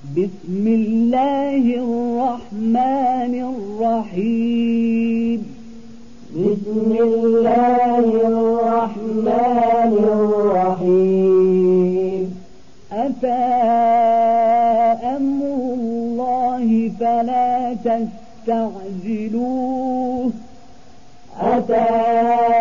بسم الله الرحمن الرحيم. بسم الله الرحمن الرحيم. أتى أمر الله فلا تستعجلوه. أتى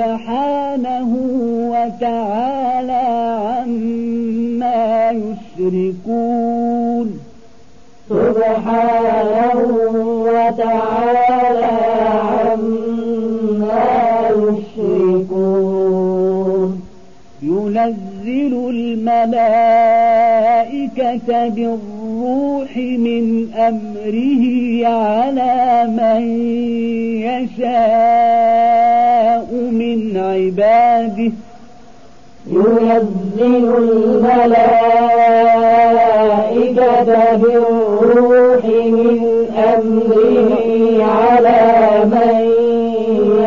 سبحانه وتعالى عما يشركون. سبحانه وتعالى عما يشركون. ينزل الملائكة بالروح من أمره على من يشاء. عباده ينزل الملائكة بالروح من أمره على من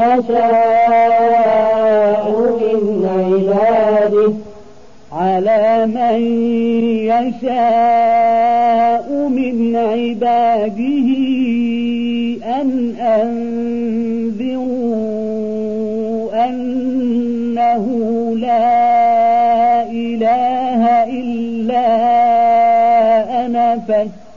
يشاء من عباده. على من يشاء من عباده أن أنذروا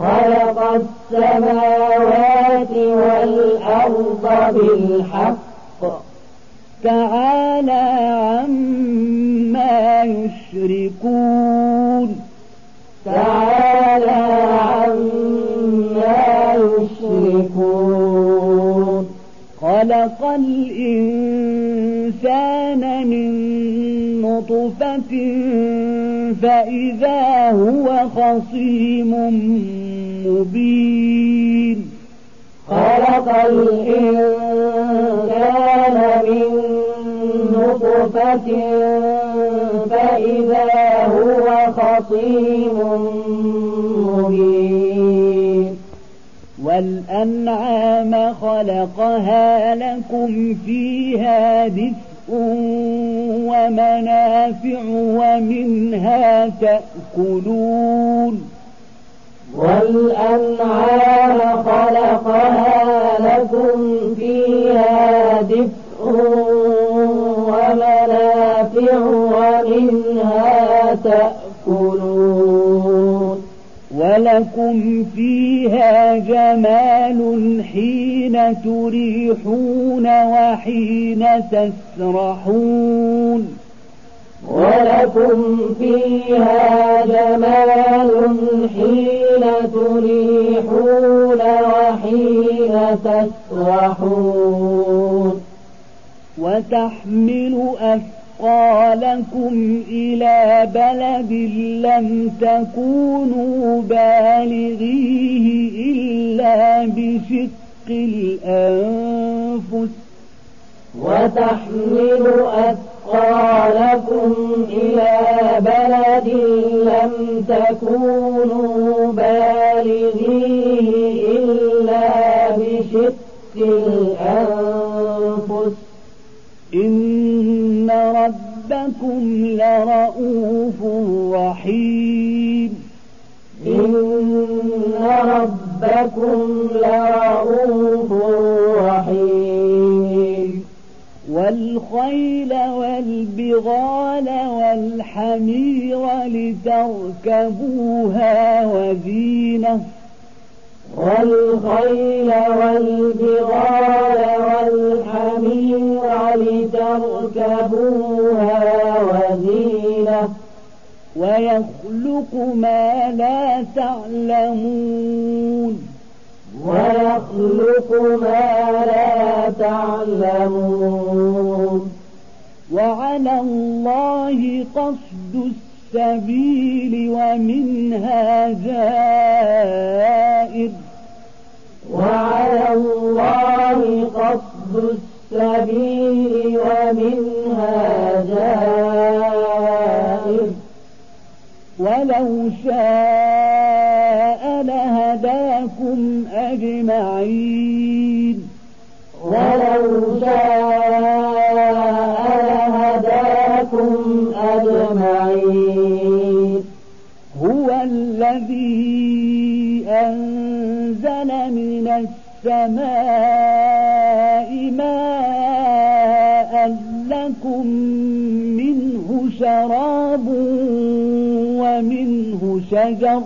خلق السماوات والأرض بالحق. تعالى عما يشركون. تعالى عما يشركون. خلق الإنسان من نطفة فإذا هو خصيم مبين. خلق الإنسان من نطفة فإذا هو خصيم مبين. والأنعام خلقها لكم فيها دفء ومنافع ومنها تأكلون. والأنعام خلقها لكم فيها دفء ومنافع ومنها تأكلون. ولكم فيها جمال حين تريحون وحين تسرحون. ولكم فيها جمال حين تريحون وحين تسرحون. وتحمل أثقالكم إلى بلد لم تكونوا بالغيه إلا بشق الأنفس وتحمل أثقالكم إلى بلد لم تكونوا بالغيه إلا بشق الأنفس إن ربكم لرؤوف رحيم إن ربكم لرؤوف رحيم والخيل والبغال والحمير لتركبوها وزينة والخيل والبغال والحمير لتركبوها وزينة ويخلق ما لا تعلمون ويخلق ما لا تعلمون وعلى الله قصد السبيل ومنها جائر وعلى الله قصد السبيل ومنها جائر ولو شاء لهداكم أجمعين. ولو شاء السماء ماء لكم منه شراب ومنه شجر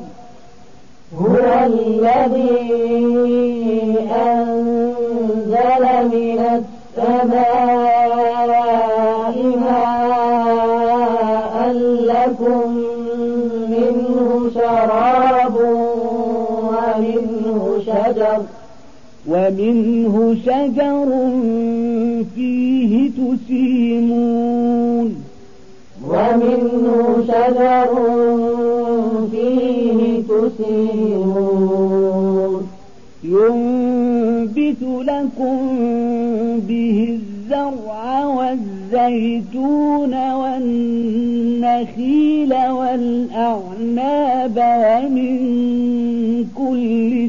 هو الذي أنزل من السماء ماء لكم منه شراب ومنه شجر ومنه شجر فيه تسيمون. ومنه شجر فيه تسيمون. ينبت لكم به الزرع والزيتون والنخيل والأعناب ومن كل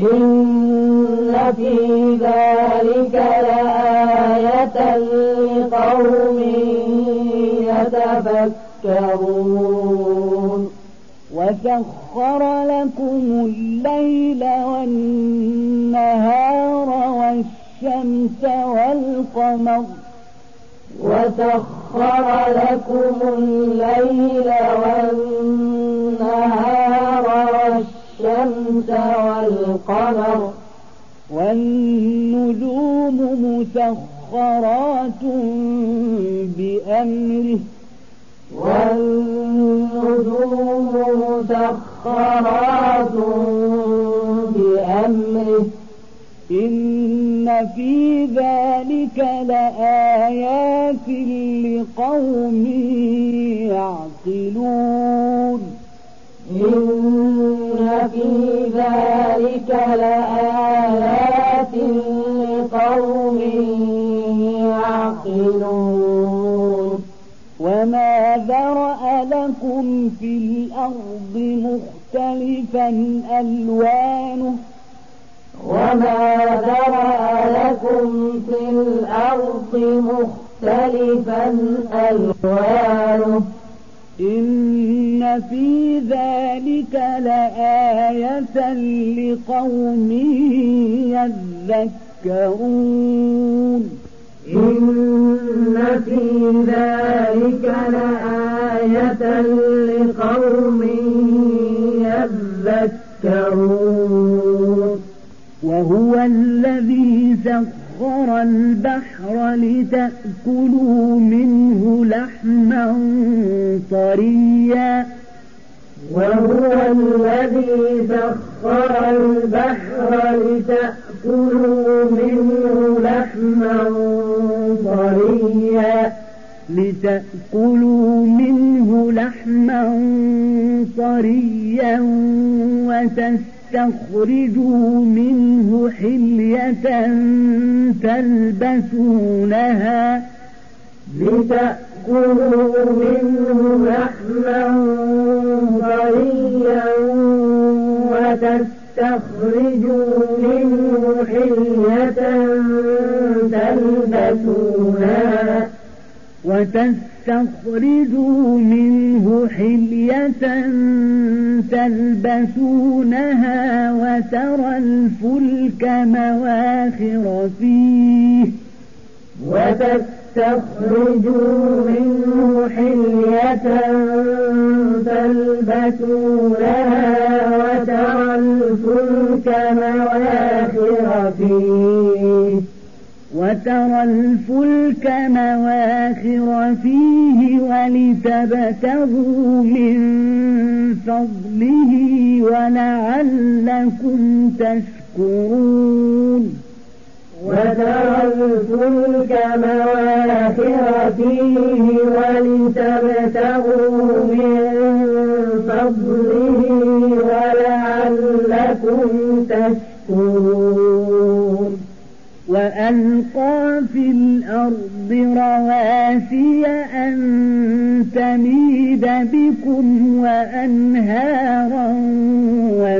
إن في ذلك لآية لقوم يتفكرون. وسخر لكم الليل والنهار والشمس والقمر. وسخر لكم الليل والنهار والشمس والقمر. والنجوم مسخرات بأمره. والنجوم مسخرات بأمره. إن في ذلك لآيات لقوم يعقلون. إن في ذلك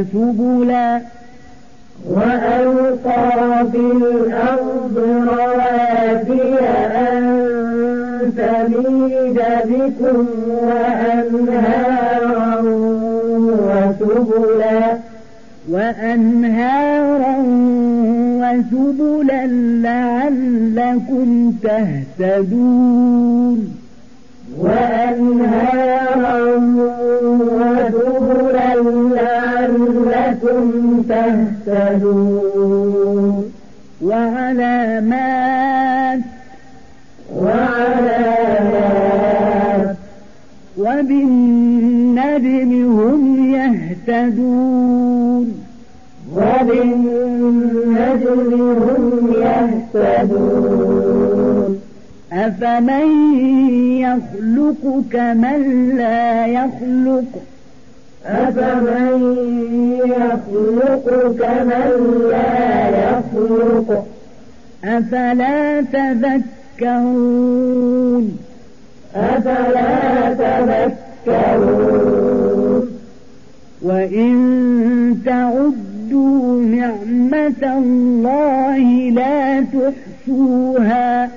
وسبلا وألقى في الأرض رواسي أن تميد بكم وأنهارا وسبلا وأنهارا وسبلا لعلكم تهتدون وأنهارا وسبلا لعلكم تهتدون. وعلامات. وعلامات. وبالنجم هم يهتدون. وبالنجم هم يهتدون. أفمن يخلق كمن لا يخلق؟ أفمن يخلق كمن لا يخلق أفلا تذكرون أفلا تذكرون وإن تعدوا نعمة الله لا تحصوها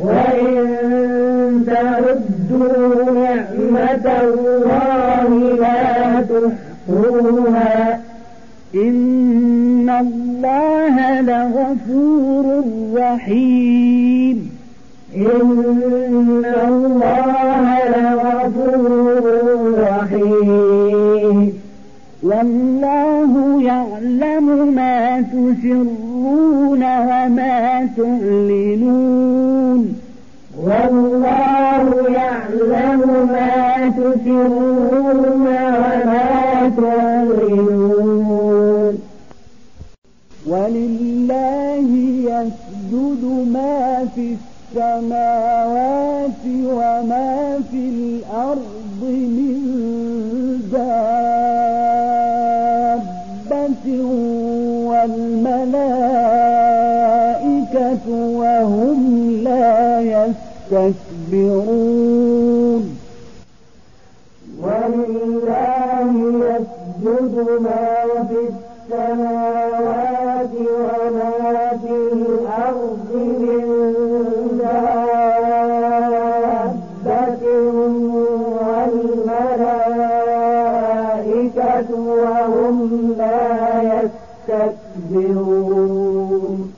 وإن تعدوا نعمة الله لا تحصوها إن الله لغفور رحيم. إن الله لغفور رحيم. والله يعلم ما تسرون وما تعلنون والله يعلم ما تسرون وما تعلنون. ولله يسجد ما في السماوات وما في الأرض من دابة والملائكة وهم لا يستكبرون. وهم لا يستكبرون.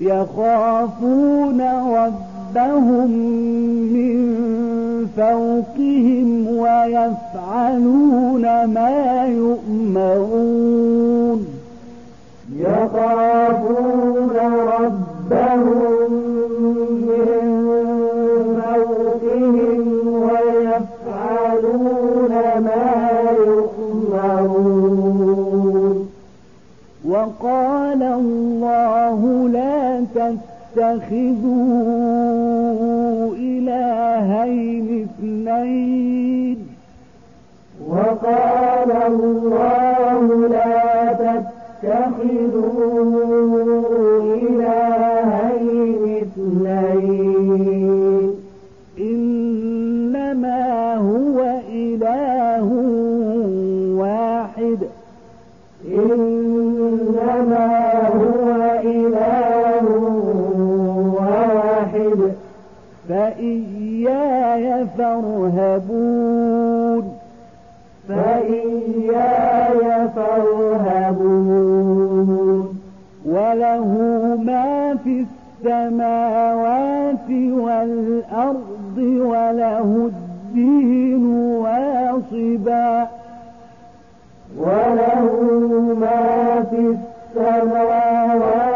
يخافون ربهم من فوقهم ويفعلون ما يؤمرون. يخافون ربهم وقال الله لا تتخذوا إلهين اثنين. وقال الله لا تتخذوا إلهين اثنين. فارهبون. فإياي فارهبون. وله ما في السماوات والأرض وله الدين واصبا. وله ما في السماوات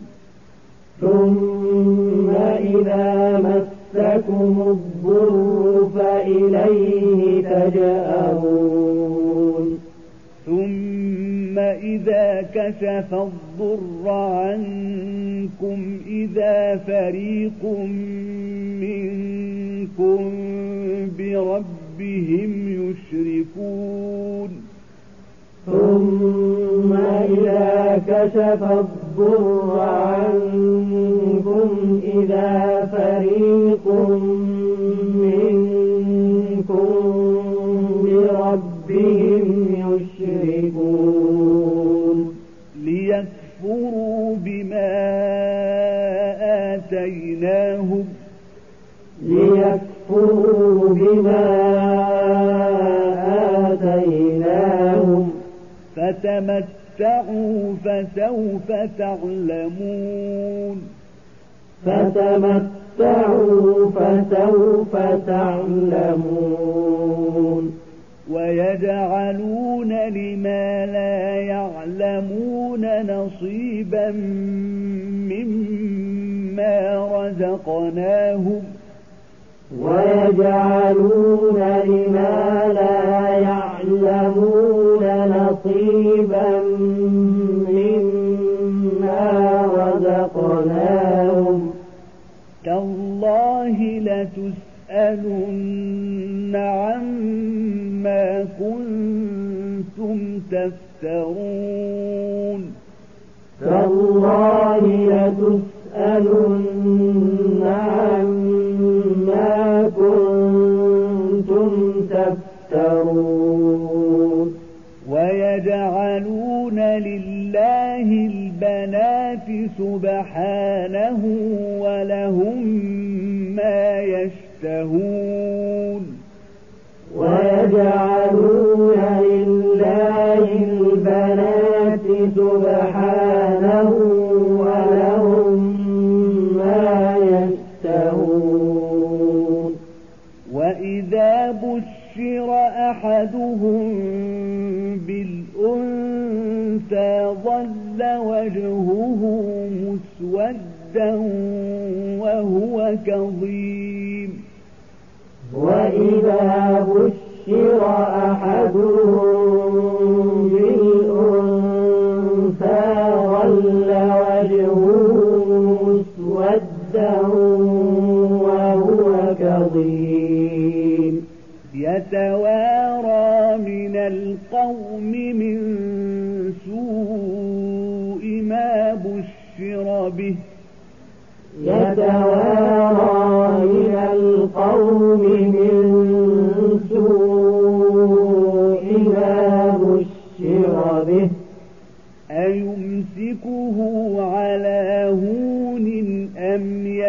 ثم إذا مسكم الضر فإليه تجأرون. ثم إذا كشف الضر عنكم إذا فريق منكم بربهم يشركون. ثم إذا كشف الضر عنكم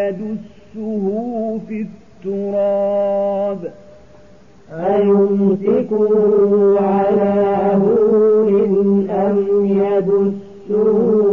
يدسه في التراب. أيمسكه على هون أم يدسه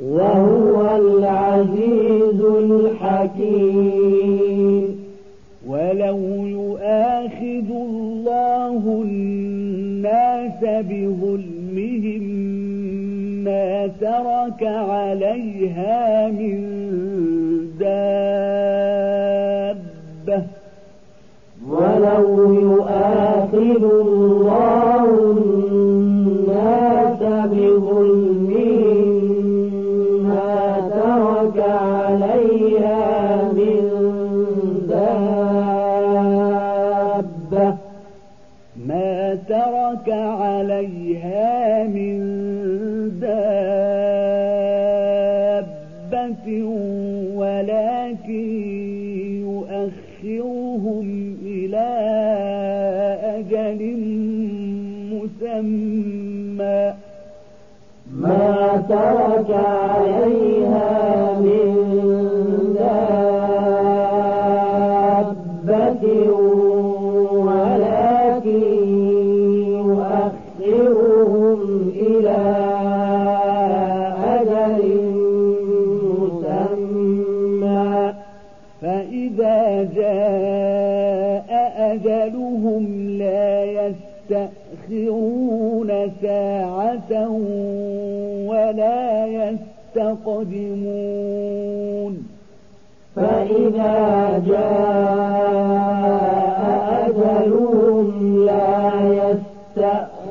وهو العزيز الحكيم. ولو يؤاخذ الله الناس بظلمهم ما ترك عليها من دابة. ولو يؤاخذ الله لك عليها من دابة ولكن يؤخرهم إلى أجل مسمى. ما ترك عليها يستأخرون ساعة ولا يستقدمون. فإذا جاء أجلهم لا يستأخرون.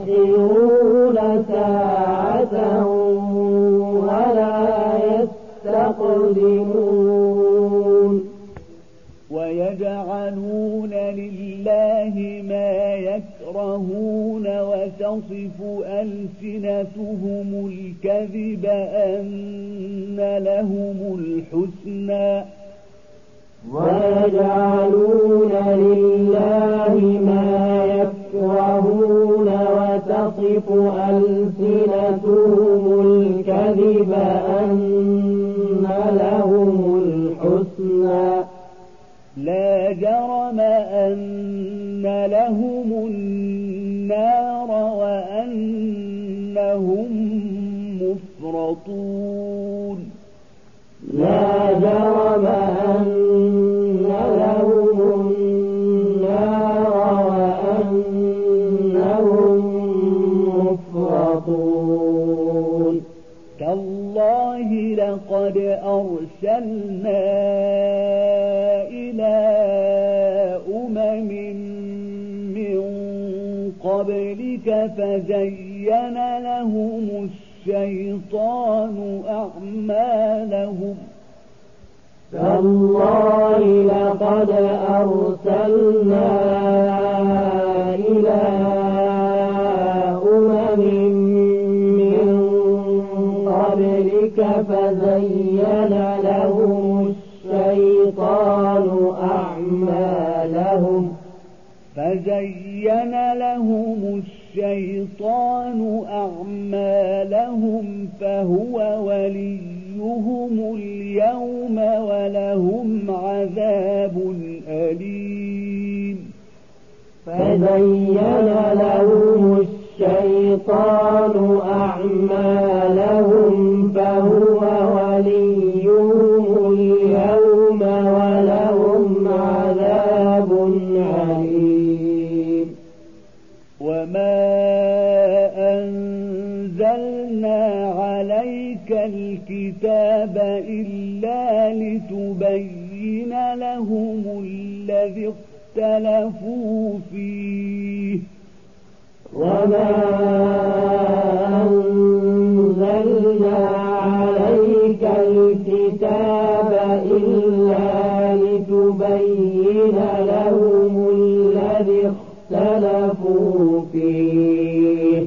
اختلفوا فيه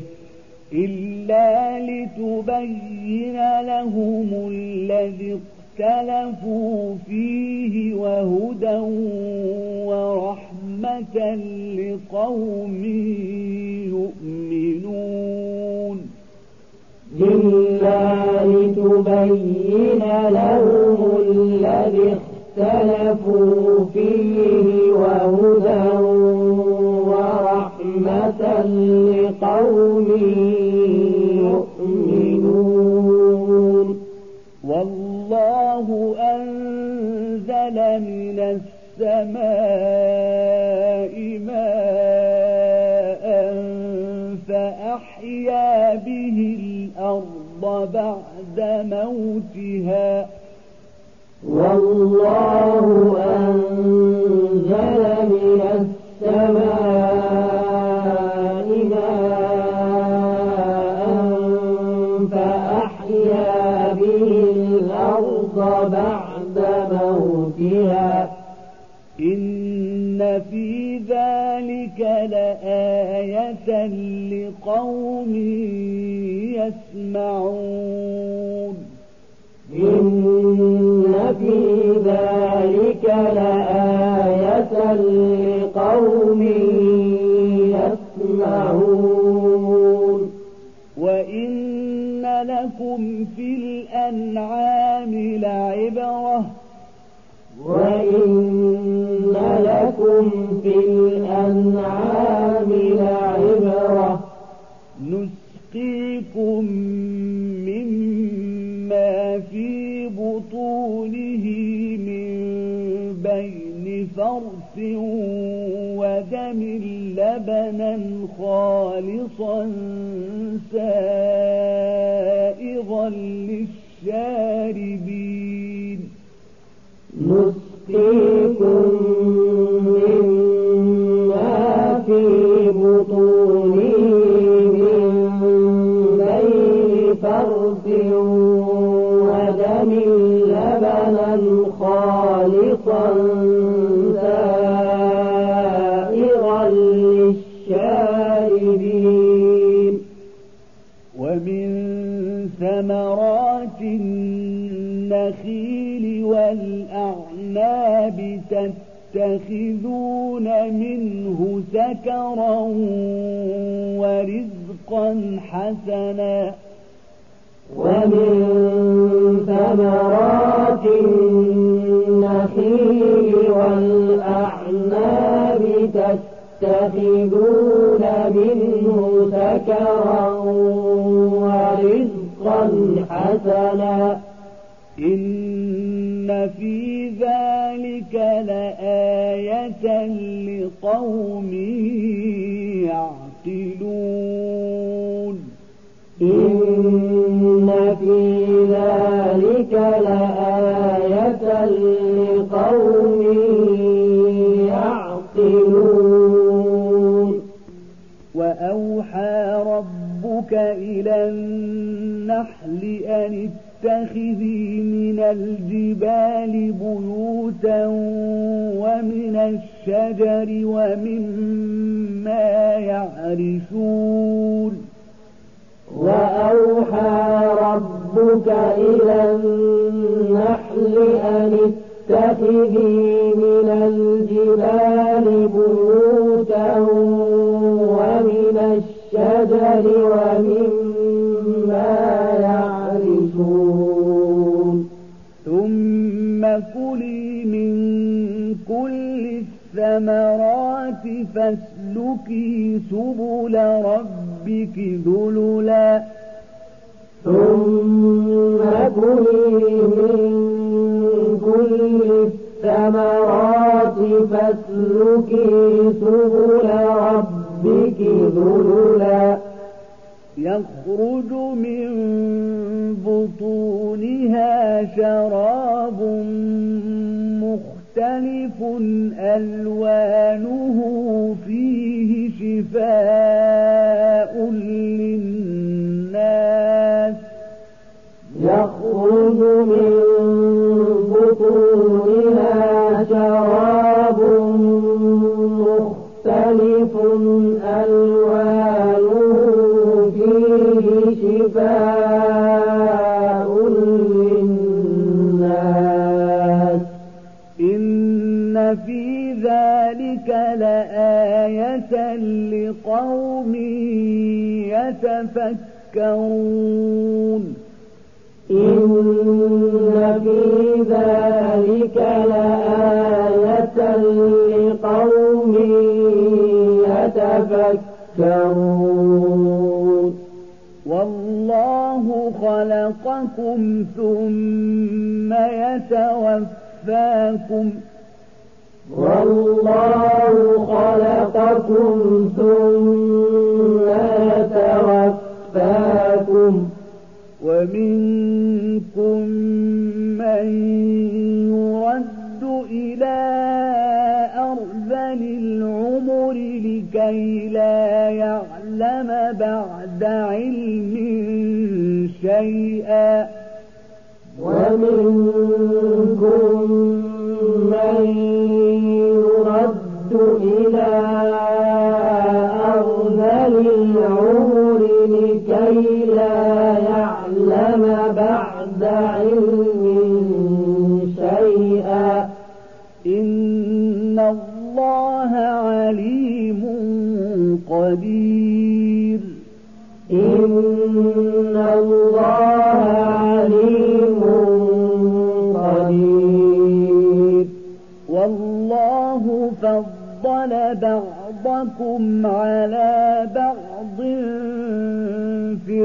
إلا لتبين لهم الذي اختلفوا فيه وهدى ورحمة لقوم يؤمنون إلا لتبين لهم الذي اختلفوا فيه وهدى والله أنزل من السماء ماء فأحيا به الأرض بعد موتها والله أنزل من ذلك لآية لقوم يسمعون. إن في ذلك لآية لقوم يسمعون. وإن لكم في الأنعام لعبرة. وإن لكم في الأنعام لعبرة. نسقيكم مما في بطونه من بين فرث ودم لبنا خالصا سائغا للشاربين. نسقيكم والأعناب تتخذون منه سكرا ورزقا حسنا ومن ثمرات النخيل والأعناب تتخذون منه سكرا ورزقا حسنا في ذلك لآية لقوم يعقلون إن في ذلك لآية لقوم يعقلون وأوحى ربك إلى النحل أن اتخذي من الجبال بيوتا ومن الشجر ومما يعرشون وأوحى ربك إلى النحل أن اتخذي من الجبال بيوتا ومن الشجر ومما الثمرات فاسلكي سبل ربك ذللا ثم كلي من كل الثمرات فاسلكي سبل ربك ذللا يخرج من بطونها شراب مختلف ألوانه فيه شفاء للناس. يخرج من في ذلك لآية لقوم يتفكرون. إن في ذلك لآية لقوم يتفكرون. والله خلقكم ثم يتوفاكم. والله خلقكم ثم يتوفاكم ومنكم من يرد إلى أرذل العمر لكي لا يعلم بعد علم شيئا. ومنكم شيئا. إن الله عليم قدير. إن الله عليم قدير. والله فضل بعضكم على بعض في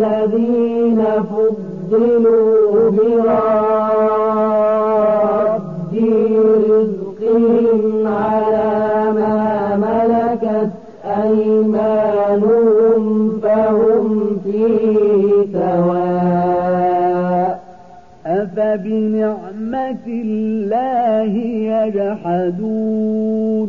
الذين فضلوا براد رزقهم على ما ملكت أيمانهم فهم فيه سواء أفبنعمة الله يجحدون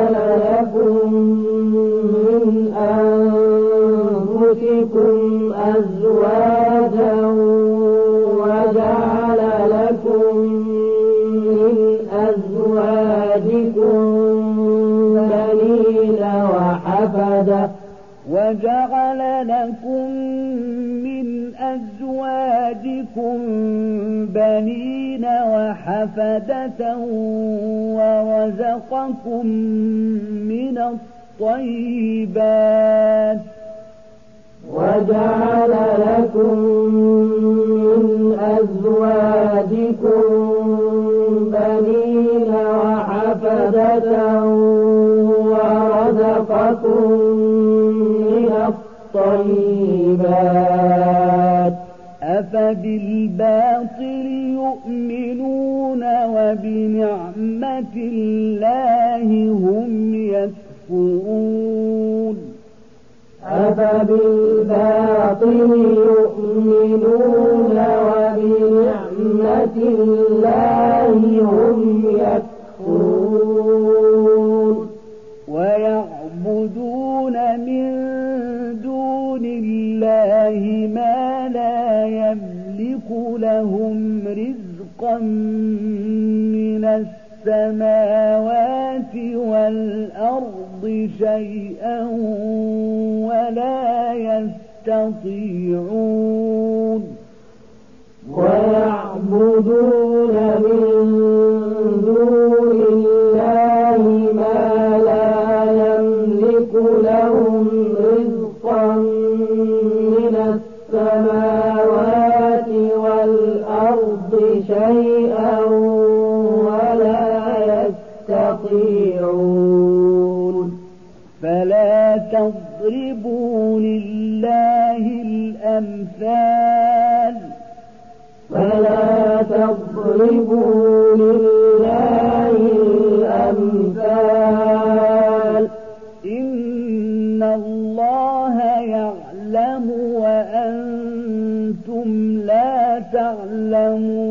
أزواجكم بنين وحفدة ورزقكم من الطيبات وجعل لكم من أزواجكم بنين وحفدة ورزقكم من الطيبات. أفبالباطل يؤمنون وبنعمة الله هم يكفرون. أفبالباطل يؤمنون وبنعمة الله هم يكفرون. لهم رزقا من السماوات والأرض شيئا ولا يستطيعون. ويعبدون من فاضربوا لله الأمثال فلا تضربوا لله الأمثال إن الله يعلم وأنتم لا تعلمون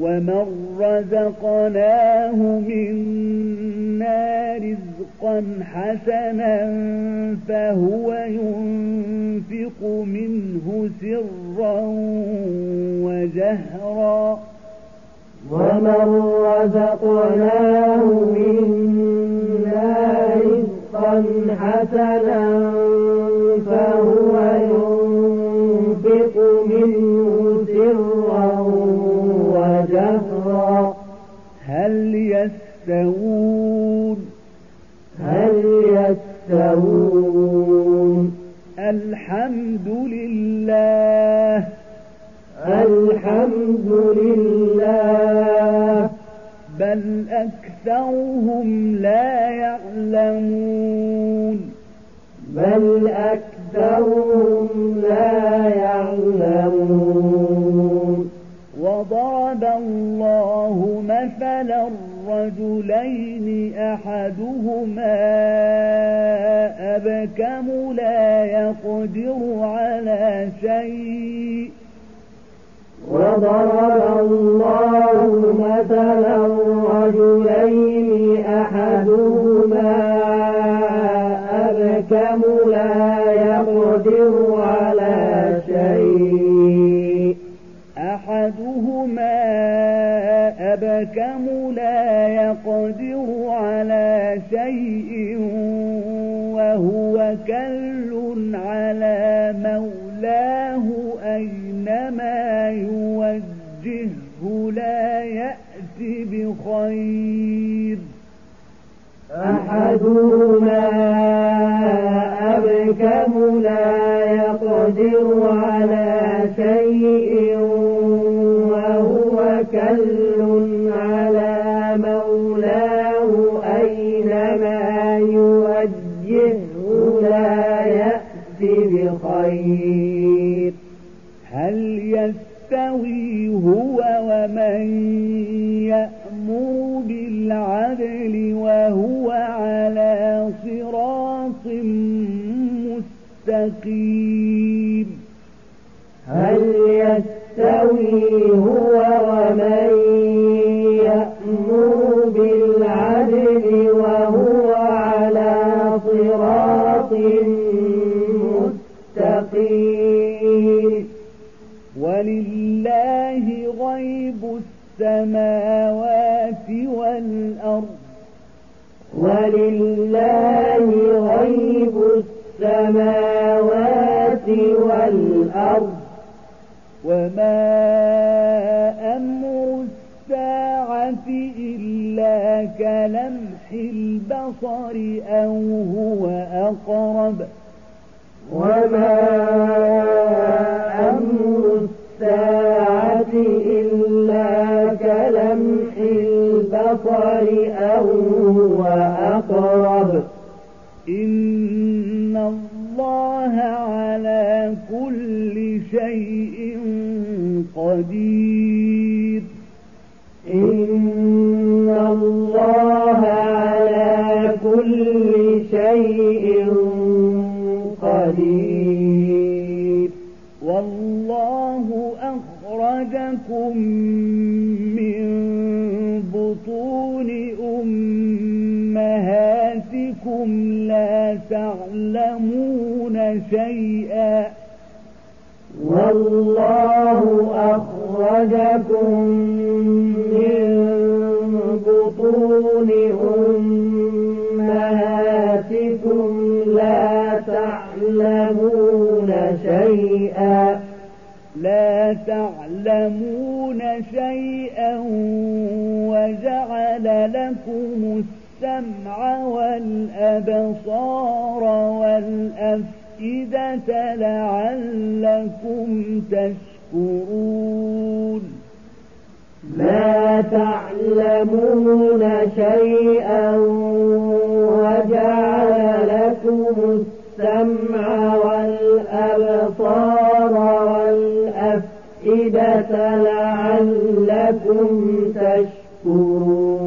ومن رزقناه منا رزقا حسنا فهو ينفق منه سرا وجهرا ومن رزقناه منا رزقا حسنا فهو ينفق منه سرا يستوون هل يستوون الحمد لله. الحمد لله. بل أكثرهم لا يعلمون. بل أكثرهم لا يعلمون. وضرب الله مثلا الرجلين أحدهما أبكم لا يقدر على شيء. وضرب الله مثلا رجلين أحدهما أبكم لا يقدر على شيء. أحدهما أبكم لا يقدر على شيء وهو كل على مولاه أينما يوجهه لا يأتي بخير أحدهما أبكم لا يقدر على شيء وهو كل بخير هل يستوي هو ومن يأمر بالعدل وهو على صراط مستقيم؟ هل يستوي هو ومن السماوات والأرض ولله غيب السماوات والأرض. وما أمر الساعة إلا كلمح البصر أو هو أقرب. وما أمر الساعة إلا كلمح البصر أو هو أقرب. إن الله على كل شيء قدير. إن الله على كل شيء قدير. والله أخرجكم أمهاتكم لا تعلمون شيئا والله أخرجكم من بطون أمهاتكم لا تعلمون شيئا لا تعلمون شيئا وجعل لكم السمع والأبصار والأفئدة لعلكم تشكرون. لا تعلمون شيئا وجعل لكم السمع والأبصار والأفئدة لعلكم تشكرون.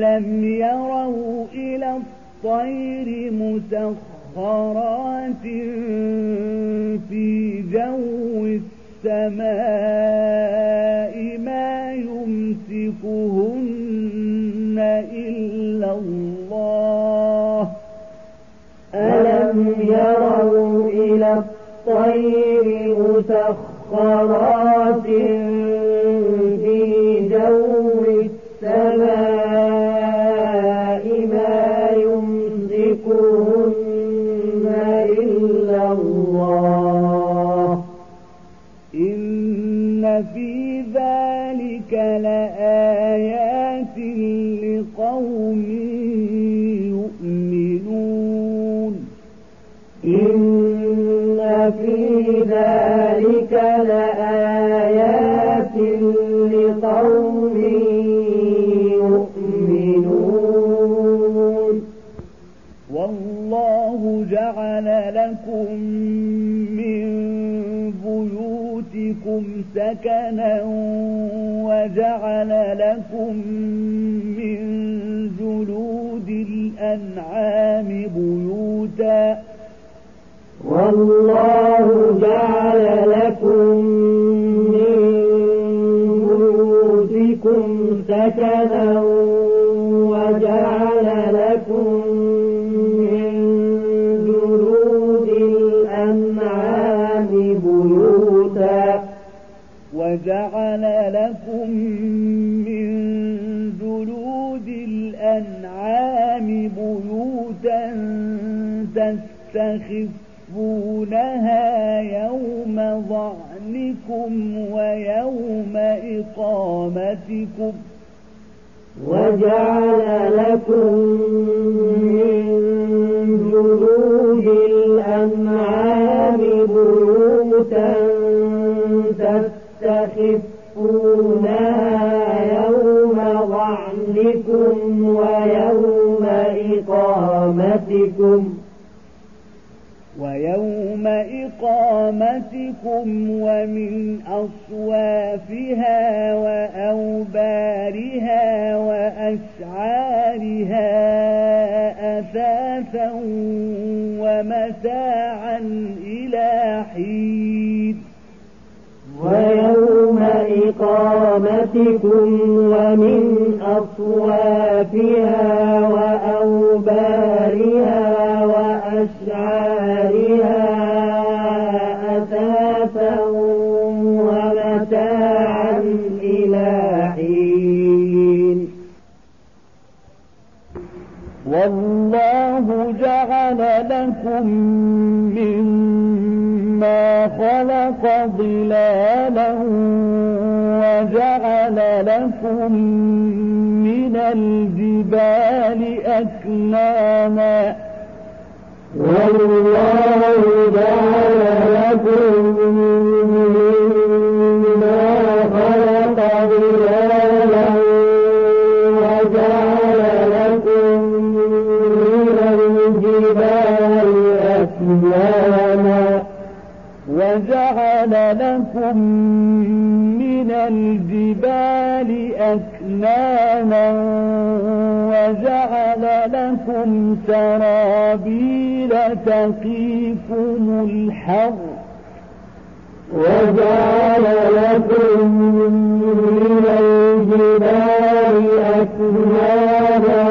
ألم يروا إلى الطير مسخرات في جو السماء ما يمسكهن إلا الله ألم يروا إلى الطير مسخرات بيوتكم سكنا وجعل لكم من جلود الأنعام بيوتا والله جعل لكم من بيوتكم سكنا وجعل لكم من جلود الأنعام بيوتا تستخفونها يوم ظعنكم ويوم إقامتكم وجعل لكم من جلود الأنعام بيوتا تستخفونها يوم ظعنكم ويوم إقامتكم. ويوم إقامتكم ومن أصوافها وأوبارها وأشعارها أثاثا ومتاعا إلى حين. ويوم إقامتكم ومن أصوافها وأوبارها وأشعارها أثاثا ومتاعا إلى حين. والله جعل لكم مما خلق ظلالا لكم من الجبال أكنانا. والله جعل لكم مما خلق ظلالا وجعل لكم من الجبال أكنانا. وجعل لكم من الجبال أكنانا وجعل لكم سرابيل تقيكم الحر. وجعل لكم من الجبال أكنانا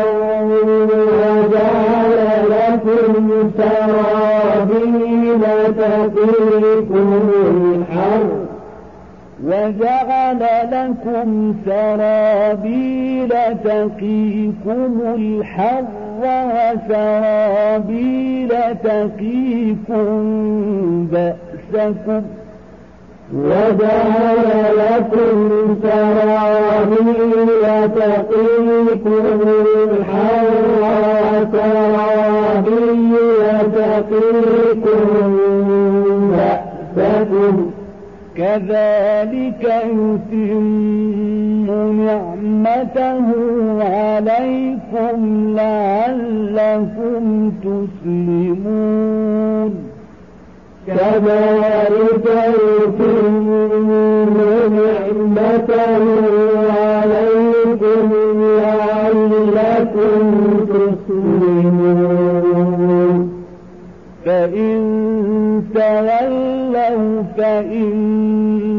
وجعل لكم سرابيل تقيكم الحر. وجعل لكم سرابيل تقيكم الحر وسرابيل تقيكم بأسكم وجعل لكم سرابيل تقيكم الحر وسرابيل تقيكم بأسكم كذلك يتم نعمته عليكم لعلكم تسلمون. كذلك يتم نعمته عليكم لعلكم تسلمون. فإن تولوا فإنما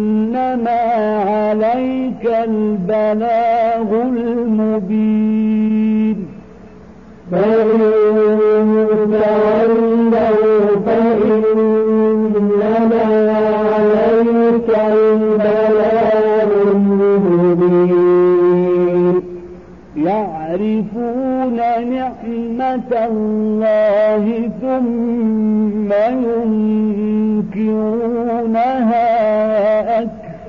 عليك البلاغ المبين فإن تولوا فإنما عليك البلاغ المبين. يعرفون نعمة الله ثم ينكرونها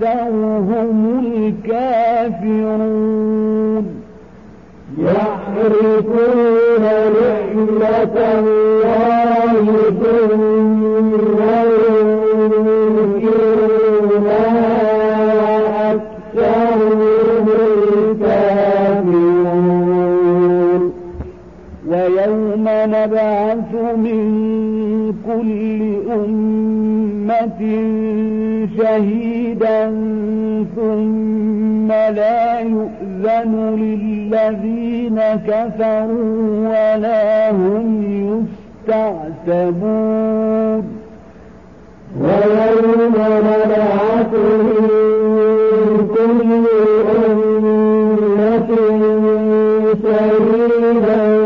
أكثرهم الكافرون يعرفون نعمة الله ثم ينكرونها أكثرهم الكافرون ويوم نبعث من كل أمة شهيدا ثم لا يؤذن للذين كفروا ولا هم يستعتبون. ويوم نبعث من كل أمة شهيدا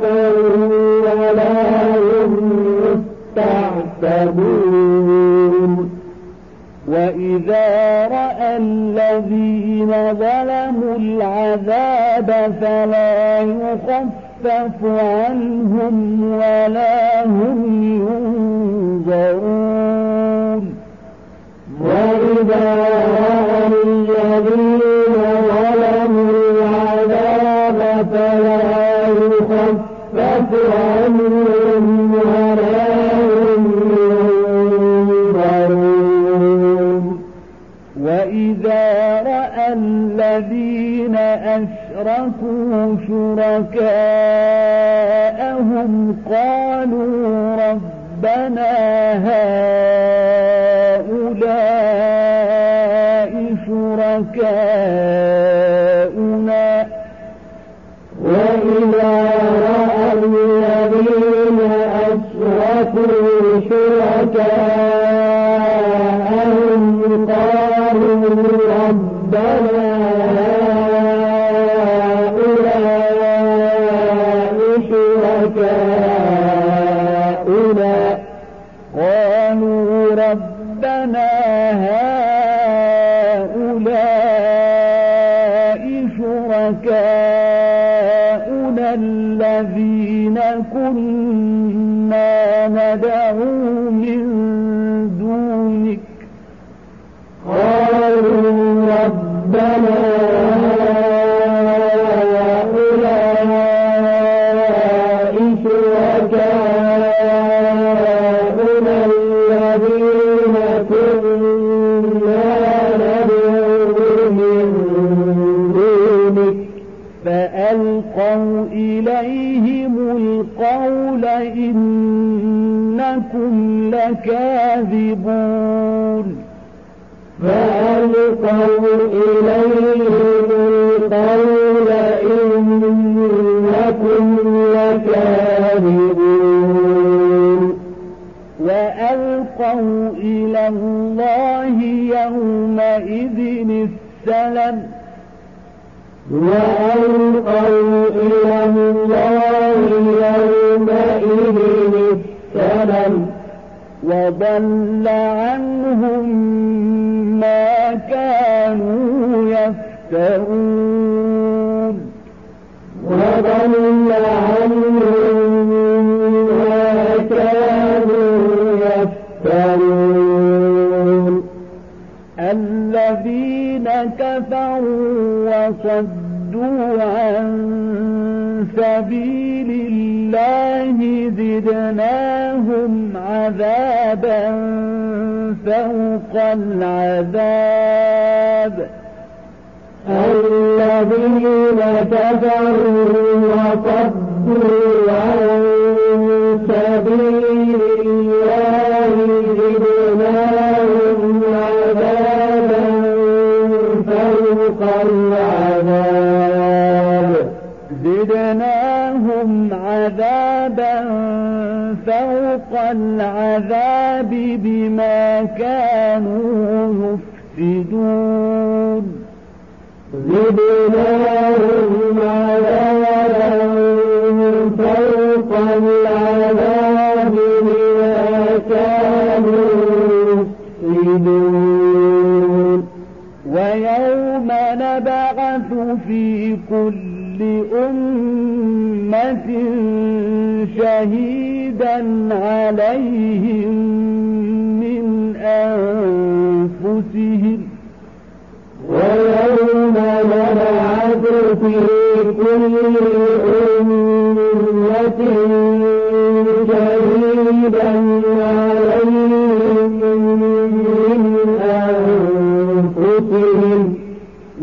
ولا هم يستعتبون. وإذا رأى الذين ظلموا العذاب فلا يخفف عنهم ولا هم ينظرون. وإذا الذين أشركوا شركاءهم قالوا ربنا هؤلاء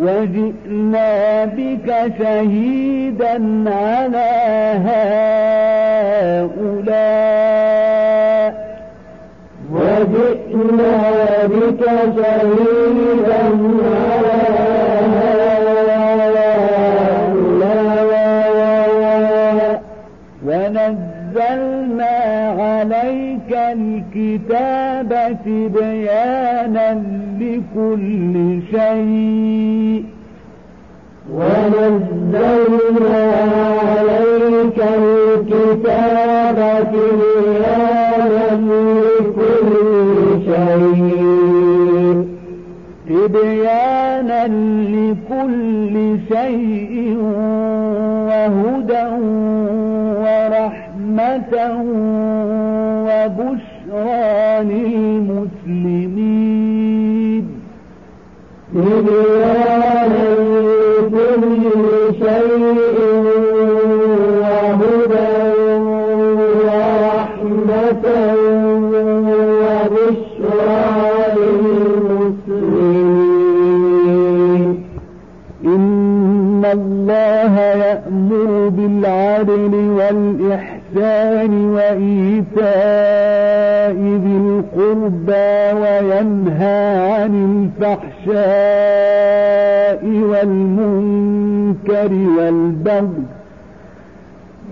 وجئنا بك شهيدا على هؤلاء. وجئنا بك شهيدا على هؤلاء. ونزلنا عليك الكتاب تبيانا لكل شيء ونزلنا عليك الكتاب تبيانا لكل شيء. تبيانا لكل شيء وهدى ورحمة وبشرى للمسلمين تبيانا لكل شيء وهدى ورحمة وبشرى للمسلمين إن الله يأمر بالعدل والإحسان وإيتاء ذي القربى وينهى عن الفحشاء والمنكر والبغي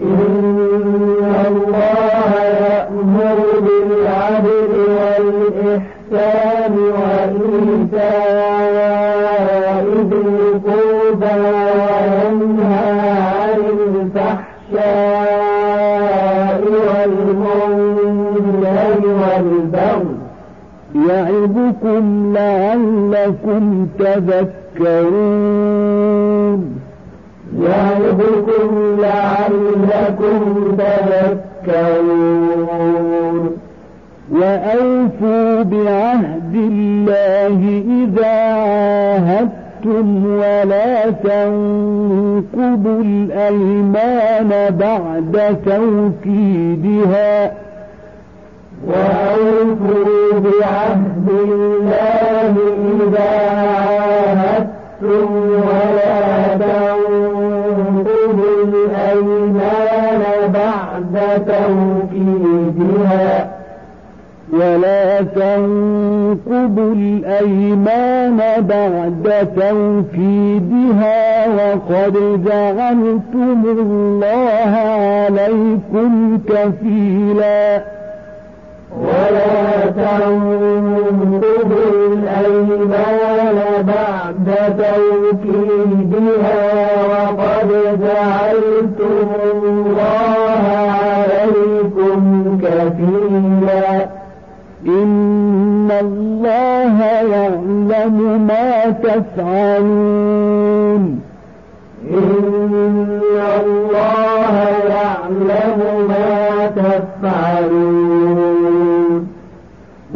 إن الله يأمر بالعدل والإحسان وإيتاء يعظكم لعلكم تذكرون. يعظكم لعلكم تذكرون. وأوفوا بعهد الله إذا عاهدتم ولا تنقضوا الأيمان بعد توكيدها. وأوفوا بعهد الله إذا عاهدتم ولا تنقضوا الأيمان بعد توكيدها وقد جعلتم الله عليكم كفيلا ولا تنقضوا الأيمان بعد توكيدها وقد جعلتم الله عليكم كفيلا. إن الله يعلم ما تفعلون.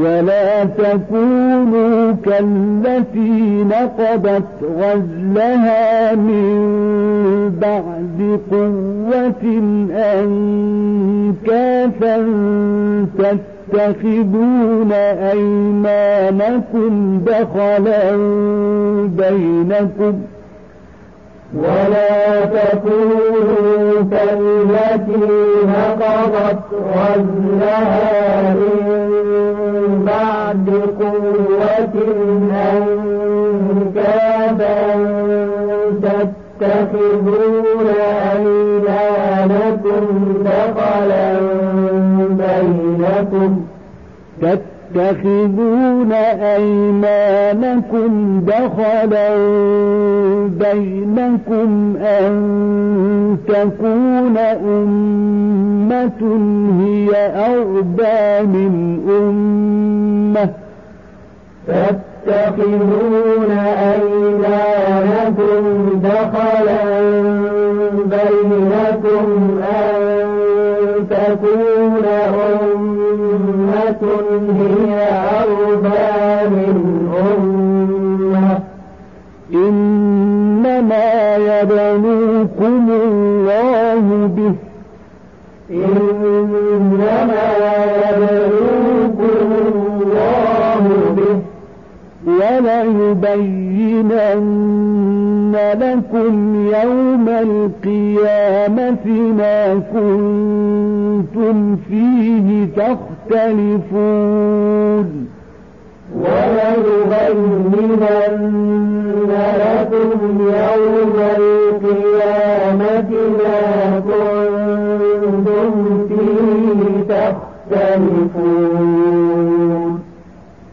ولا تكونوا كالتي نقضت غزلها من بعد قوة أنكافا تتخذون أيمانكم دخلا بينكم ولا تكونوا كالتي نقضت غزلها من بعد قوة أنكابا تتخذون أيمانكم دخلا بينكم. تتخذون أيمانكم دخلا بينكم أن تكون أمة هي أربى من أمة. تتخذون أيمانكم دخلا بينكم أن تكون أمة هي أربى من أمة إنما يبلوكم الله به. إنما يبلوكم الله به. وليبينن لكم يوم القيامة ما كنتم فيه تختلفون وليبينن لكم يوم القيامة ما كنتم فيه تختلفون.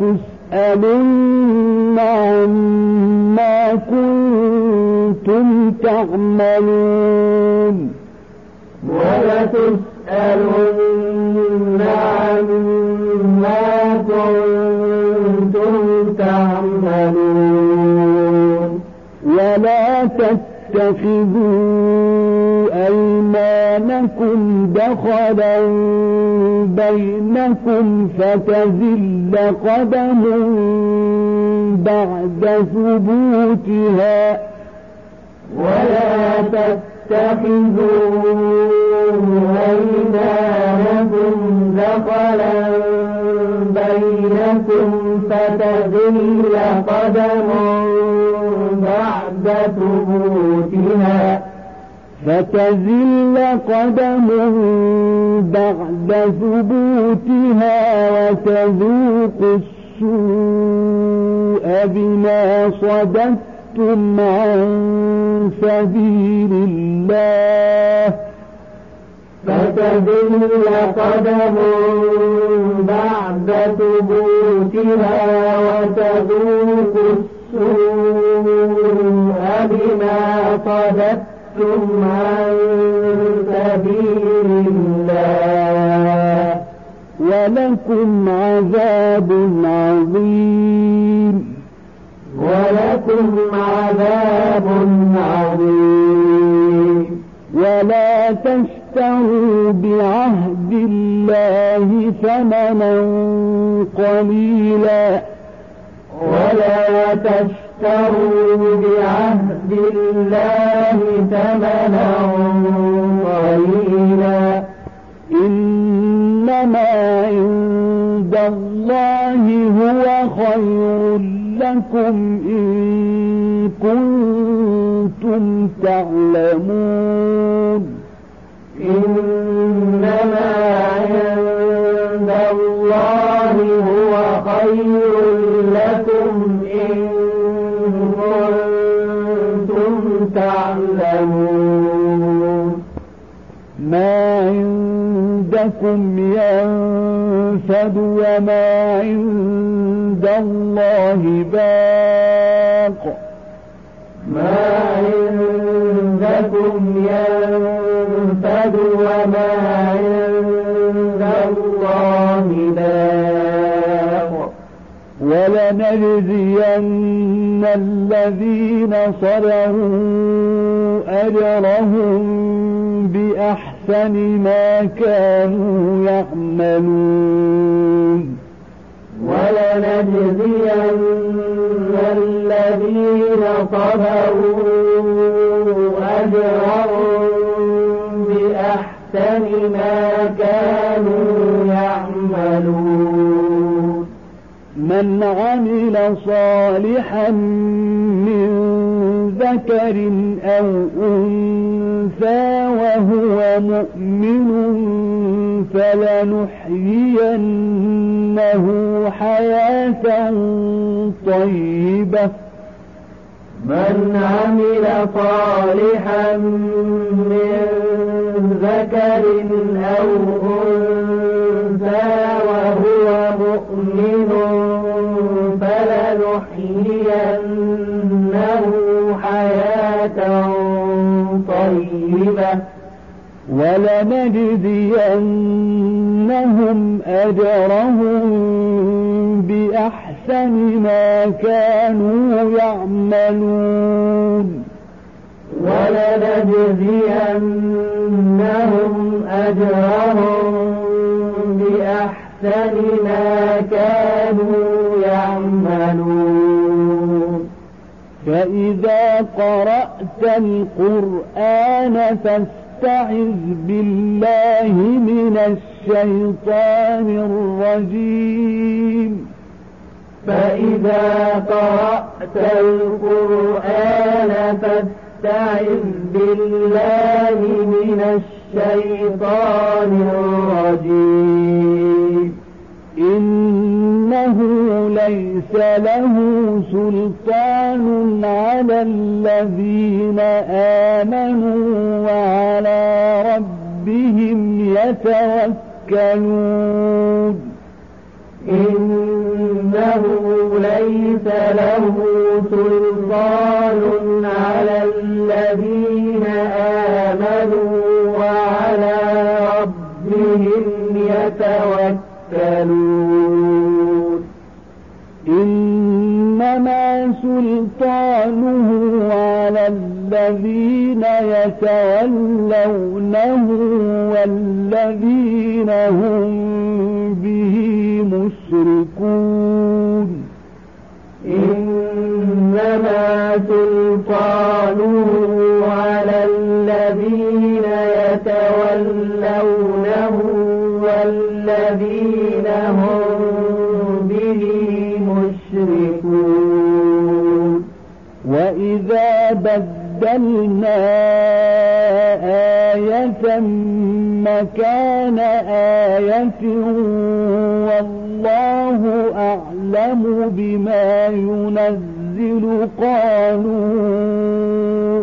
ولتسألن عما كنتم تعملون. ولتسألن عما كنتم تعملون. ولا تتخذوا أيمانكم دخلا بينكم فتزل قدم بعد ثبوتها. ولا تتخذوا أيمانكم دخلا بينكم فتزل قدم بعد ثبوتها فتزل قدم بعد ثبوتها وتذوق السوء بما صددتم عن سبيل الله. فتذل قدم بعد ثبوتها وتذوق السوء بما صددتم عن سبيل الله. ولكم عذاب عظيم. ولكم عذاب عظيم. ولا تشتروا بعهد الله ثمنا قليلا. ولا تشتروا بعهد الله ثمنا قليلا إنما عند الله هو خير لكم إن كنتم تعلمون إنما عند الله هو خير عندكم ينفد وما عند الله باق. ما عندكم ينفد وما عند ولنجزين الذين صبروا أجرهم بأحسن ما كانوا يعملون. ولنجزين الذين صبروا أجرهم بأحسن ما كانوا يعملون. من عمل صالحا من ذكر أو أنثى وهو مؤمن فلنحيينه حياة طيبة. من عمل صالحا من ذكر أو أنثى وهو مؤمن حياة طيبة. ولنجزينهم أجرهم بأحسن ما كانوا يعملون. ولنجزينهم أجرهم بأحسن ما كانوا يعملون. فإذا قرأت القرآن فاستعذ بالله من الشيطان الرجيم. فإذا قرأت القرآن فاستعذ بالله من الشيطان الرجيم. ليس له سلطان على الذين آمنوا وعلى ربهم يتوكلون. إنه ليس له سلطان على الذين آمنوا وعلى ربهم يتوكلون. سلطانه على الذين يتولونه والذين هم به مشركون إنما سلطانه وإذا بدلنا آية مكان آية والله أعلم بما ينزل قالوا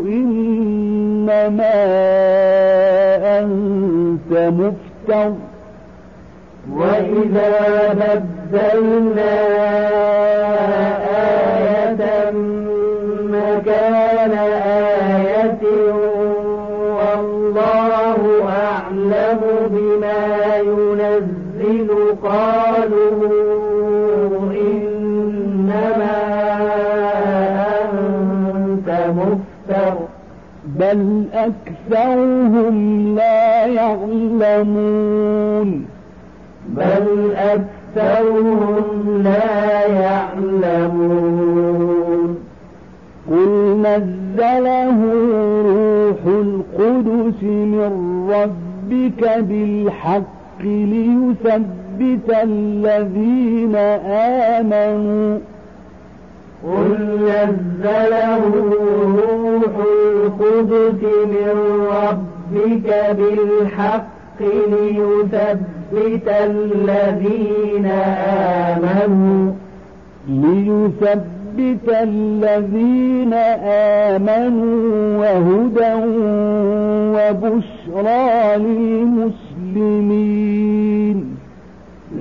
إنما أنت مفتر وإذا بدلنا أعلم بما ينزل قالوا إنما أنت مفتر. بل أكثرهم لا يعلمون. بل أكثرهم لا يعلمون. قل نزله روح القدس من ربك بالحق ليثبت الذين آمنوا. قل نزله روح القدس من ربك بالحق ليثبت الذين آمنوا. ليثبت الذين آمنوا وهدى وبشرى للمسلمين.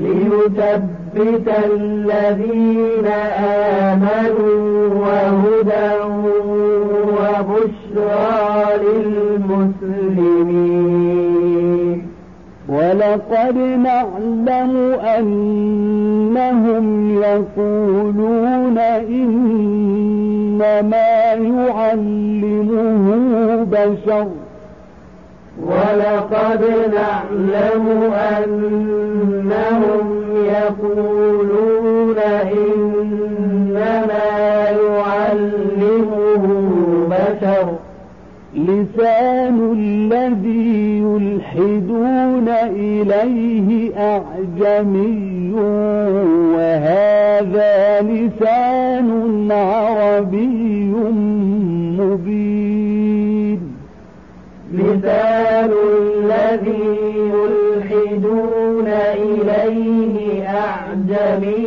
ليثبت الذين آمنوا وهدى وبشرى للمسلمين. ولقد نعلم أنهم يقولون إنما يعلمه بشر. ولقد نعلم أنهم يقولون إنما يعلمه بشر. لسان الذي يلحدون إليه أعجمي وهذا لسان عربي مبين. لسان الذي يلحدون إليه أعجمي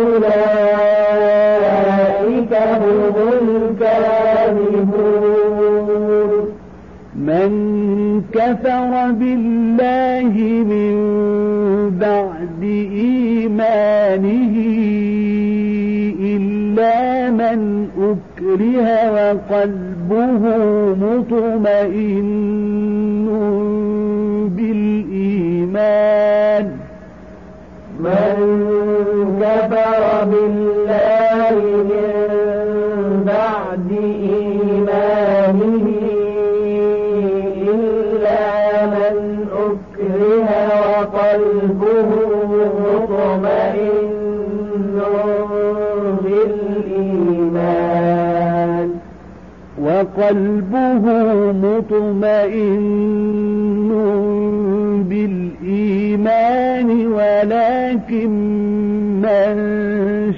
وأولئك هم الكاذبون. من كفر بالله من بعد إيمانه إلا من أكره وقلبه مطمئن بالإيمان. من كفر بالله وقلبه مطمئن بالإيمان ولكن من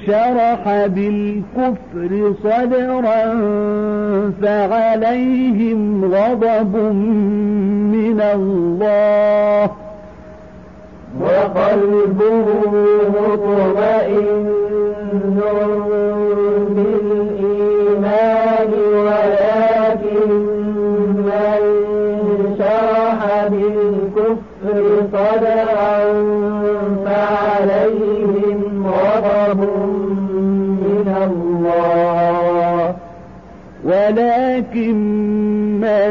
شرح بالكفر صدرا فعليهم غضب من الله. وقلبه مطمئن صدرا فعليهم غضب من الله ولكن من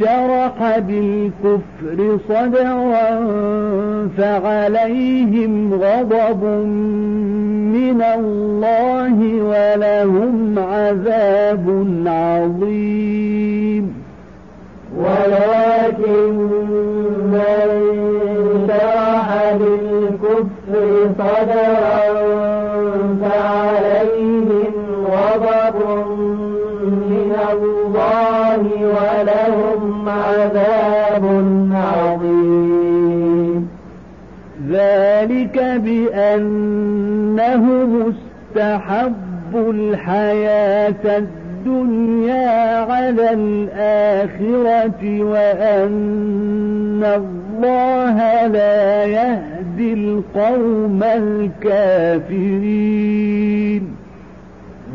شرح بالكفر صدرا فعليهم غضب من الله ولهم عذاب عظيم. ولكن من شرح بالكفر صدرا فعليهم غضب من الله ولهم عذاب عظيم. ذلك بأنهم استحبوا الحياة على الآخرة وأن الله لا يهدي القوم الكافرين.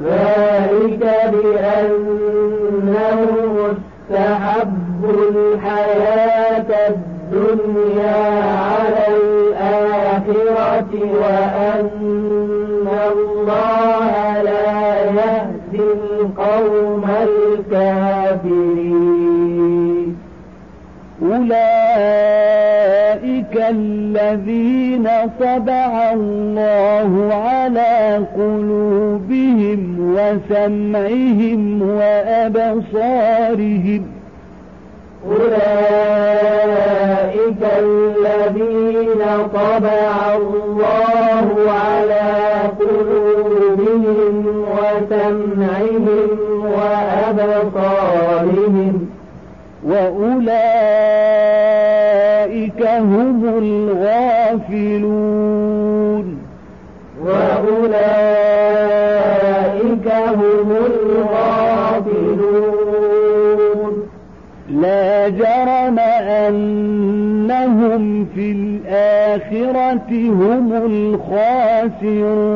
ذلك بأنه مستحب الحياة الدنيا على الآخرة وأن الله لا يهدي القوم الكافرين. أولئك الذين طبع الله على قلوبهم وسمعهم وأبصارهم. أولئك الذين طبع الله على قلوبهم وسمعهم وأبصارهم وأولئك هم الغافلون وأولئك هم الغافلون لا جرم أنهم في الآخرة هم الخاسرون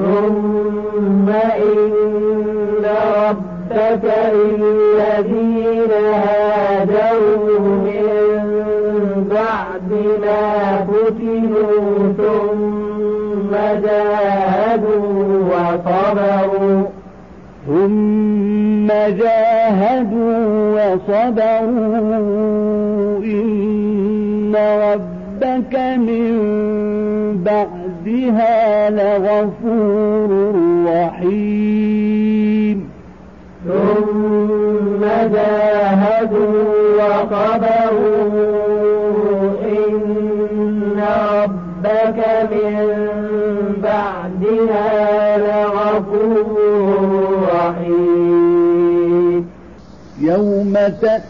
ثم إن ربك للذين هاجروا من بعد ما فتنوا ثم جاهدوا وصبروا ثم جاهدوا وصبروا. إن ربك من بعدها لغفور رحيم. ثم جاهدوا وصبروا إن ربك من بعدها لغفور رحيم. يوم تأتي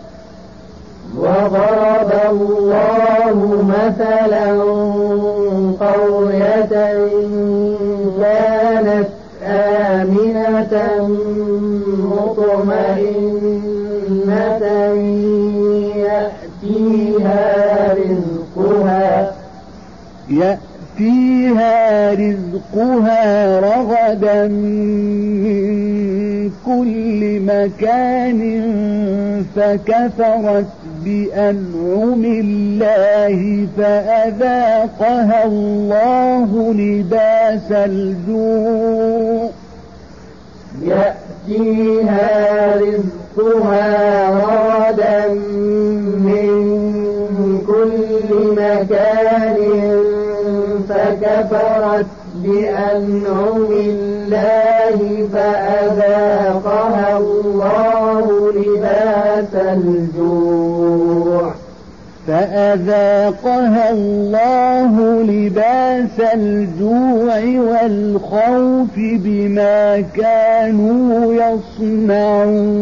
وضرب الله مثلا قرية كانت آمنة مطمئنة يأتيها رزقها. يأتيها رزقها رغدا من كل مكان فكفرت بأنعم الله فأذاقها الله لباس الجوع. يأتيها رزقها رغدا من كل مكان فكفرت بأنعم الله فأذاقها الله لباس الجوع. فأذاقها الله لباس الجوع والخوف بما كانوا يصنعون.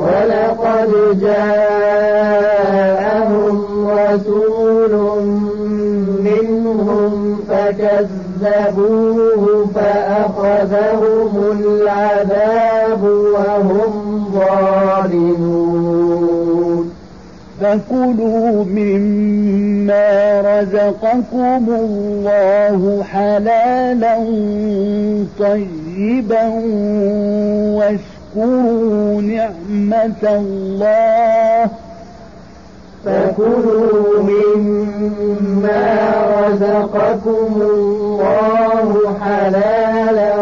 ولقد جاءهم رسول منهم فكذبوه فأخذهم العذاب وهم ظالمون. فكلوا مما رزقكم الله حلالا طيبا واشكرا فاذكروا نعمة الله. فكلوا مما رزقكم الله حلالا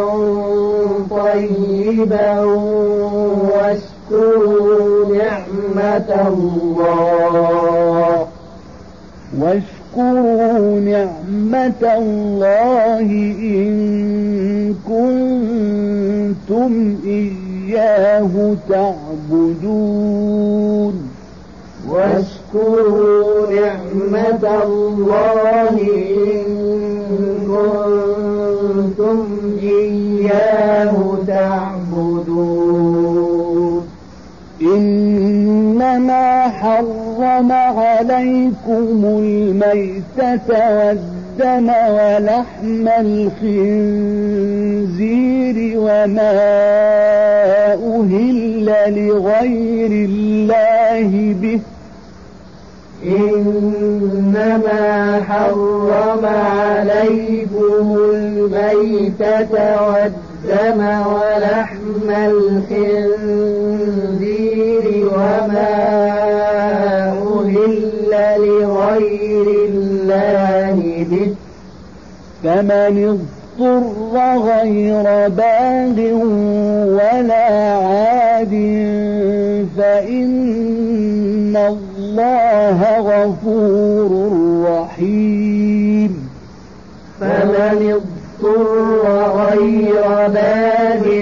طيبا واشكروا نعمة الله. واشكروا نعمة الله إن كنتم إياه إياه تعبدون. واشكروا نعمة الله إن كنتم إياه تعبدون. إنما حرم عليكم الميتة والدم الدم ولحم الخنزير وما أهل لغير الله به. إنما حرم عليكم الميتة والدم ولحم الخنزير وما أهل لغير الله به. فمن اضطر غير باغ ولا عاد فإن الله غفور رحيم. فمن اضطر غير باغ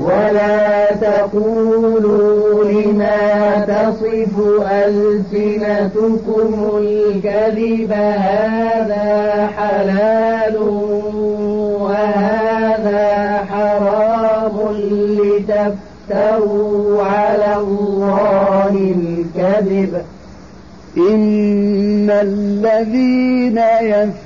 ولا تقولوا لما تصف ألسنتكم الكذب هذا حلال وهذا حرام لتفتروا على الله الكذب إن الذين يفترون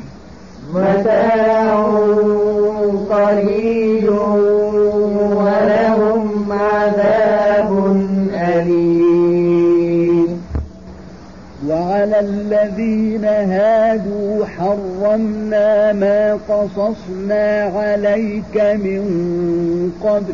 متاع قليل ولهم عذاب أليم. وعلى الذين هادوا حرمنا ما قصصنا عليك من قبل.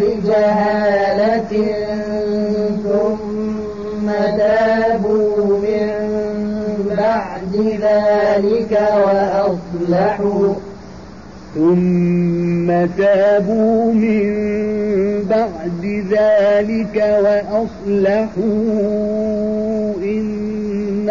بجهالة ثم تابوا من بعد ذلك وأصلحوا. ثم تابوا من بعد ذلك وأصلحوا. إن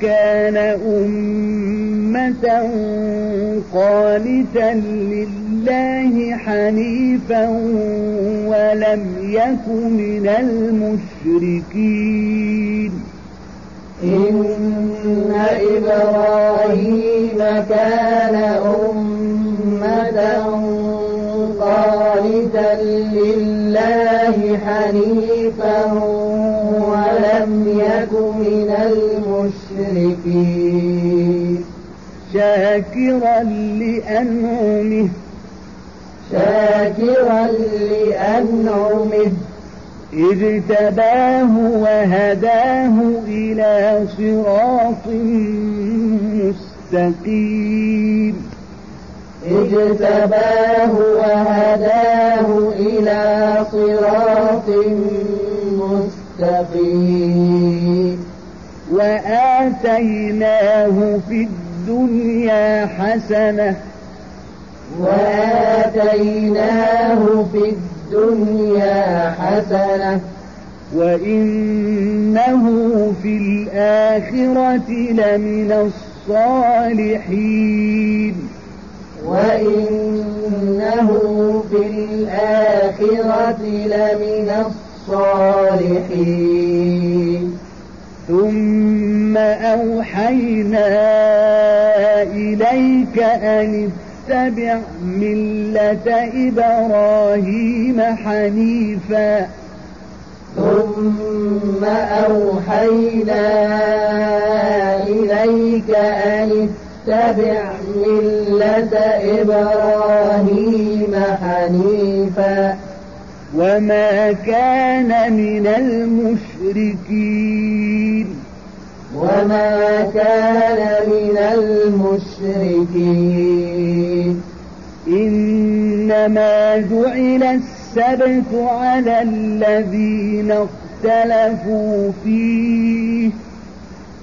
كان أمة قانتا لله حنيفا ولم يك من المشركين. إن إبراهيم كان أمة قانتا لله حنيفا ولم يك من المشركين. شاكرا لأنعمه. شاكرا لأنعمه. اجتباه وهداه إلى صراط مستقيم. اجتباه وهداه إلى صراط مستقيم وآتيناه في الدنيا حسنة وآتيناه في الدنيا حسنة وإنه في الآخرة لمن الصالحين وإنه في الآخرة لمن الصالحين ثم أوحينا إليك أن اتبع ملة إبراهيم حنيفا. ثم أوحينا إليك أن اتبع ملة إبراهيم حنيفا. وما كان من المشركين وما كان من المشركين إنما جعل السبت على الذين اختلفوا فيه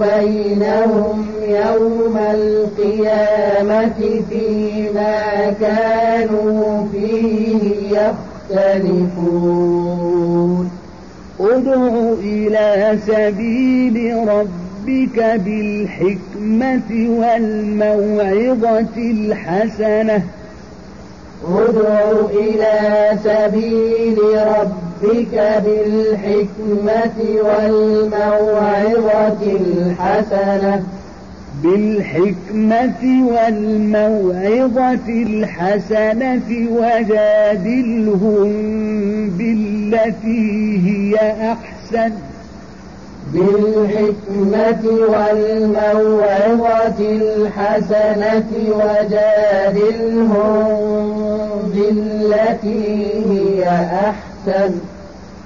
بينهم يوم القيامة فيما كانوا فيه يختلفون ادع إلى سبيل ربك بالحكمة والموعظة الحسنة ادع إلى سبيل ربك بالحكمة والموعظة الحسنة. بالحكمة والموعظة الحسنة وجادلهم بالتي هي أحسن. بالحكمة والموعظة الحسنة وجادلهم بالتي هي أحسن.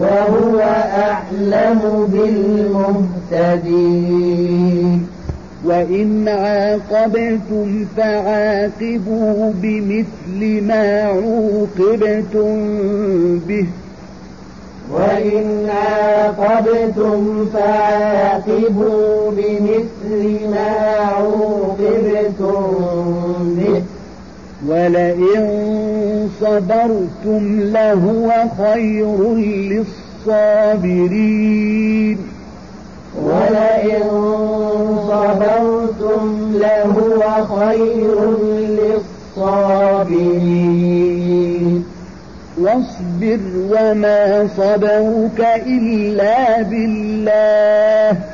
وهو أعلم بالمهتدين. وإن عاقبتم فعاقبوا بمثل ما عوقبتم به. وإن عاقبتم فعاقبوا بمثل ما عوقبتم به. ولئن صبرتم لهو خير للصابرين ولئن صبرتم لهو خير للصابرين واصبر وما صبرك إلا بالله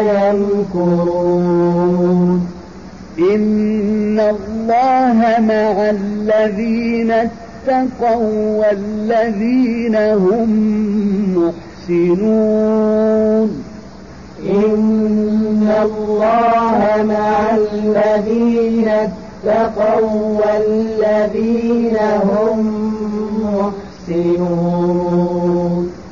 يمكرون. إن الله مع الذين اتقوا والذين هم محسنون. إن الله مع الذين اتقوا والذين هم محسنون.